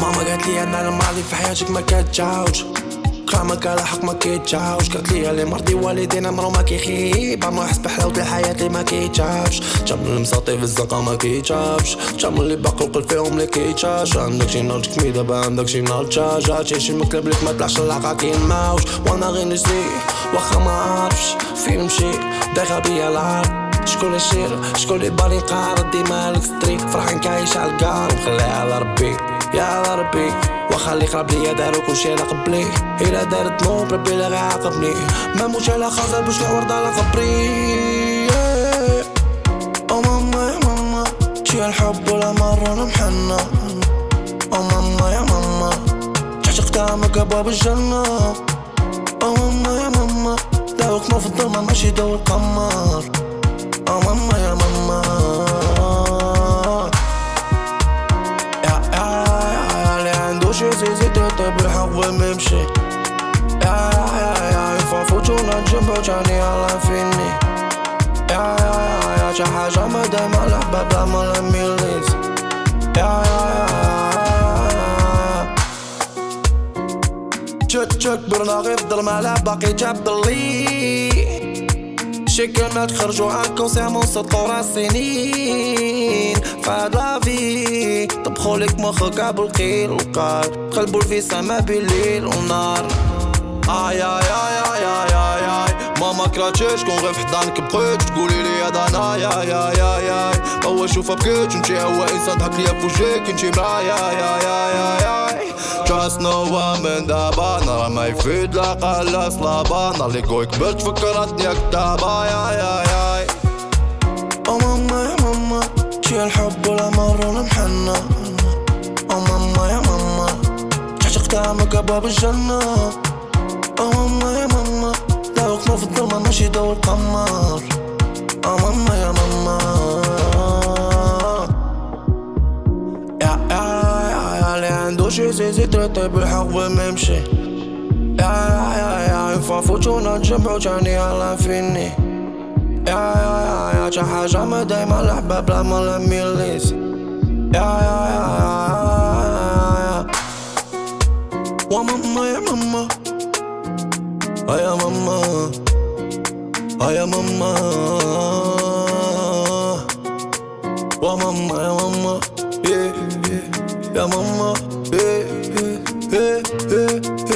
ماما قالت لي أنا الماضي في حياتك ما كتعاودش كلامك على حق ما كيتجاوش قالت لي اللي مرضي والدين عمرو ما كيخيب. عمرو يحس بحلاوة الحياة اللي ما كيتشافش جا من المساطي في الزنقة ما كيتشافش من اللي باقي القلب فيهم اللي كيتشاش عندك شي نار تكمي دابا عندك شي نار هادشي شي مكلب ليك ما طلعش العقا كينماوش وأنا غير نسيح واخا ما عارفش فين نمشي دايخة بيا العار شكون الشير شكون اللي بالي قارد ديما لك ستريك فرحان كايش على الكار وخليها على ربي. يا ربي واخا اللي قرب ليا دارو كلشي على قبلي إلا دارت نوب ربي لا غيعاقبني. ما موش على خاطر باش الورد على قبري. أو ماما يا ماما شي الحب ولا مرة أنا محنة. أو ماما يا ماما تعشق طعمك ابواب الجنة. أو ماما يا ماما لا وقفنا في الظلمة ماشي دو القمر أو ماما يا ماما اللي عنده شي زيزي تطيب الحق وممشي يا يا يا يا يفوتونا نجنبو جاني الله فيني يا يا يا يا شي حاجة ما دايما الأحباب لا ما لميليز يا يا يا تشك تشك برنا غير في الظلمة لا باقي جاب اللي شي كلمات خرجوا من سطور السنين فهاد لافي طبخوا لك مخك بالقيل والقال قلبوا في سما بالليل ونار اي اي اي اي اي اي كراتشي شكون غير في حضانك بقيت تقولي لي هذا أنا يا يا يا يا هو شوفها بكيت انتي هو انسان ضحك ليا فوجيك انتي معايا يا يا يا يا no one من دابا نرى ما يفيد لا قال صلابا نهار اللي قوي كبرت فكرتني كتابة يا يا يا أو ماما يا ماما شي الحب ولا مرة أنا محنة أو ماما يا ماما تعشق طعمك ابواب الجنة أو في الظلمة ماشي دو القمر أو ماما يا ماما يا يا يا يا اللي عنده شي زيزي تريطي بالحق وممشي يا يا يا يا يفوتونا نجمعو جاني الله فيني يا يا يا يا شي حاجة ما دايما الأحباب لا ما لميليز يا يا يا يا وماما يا ماما آه يا ماما Ay mama Wa mama ya mama Ya mama Yeah, yeah, yeah